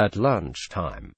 At lunchtime,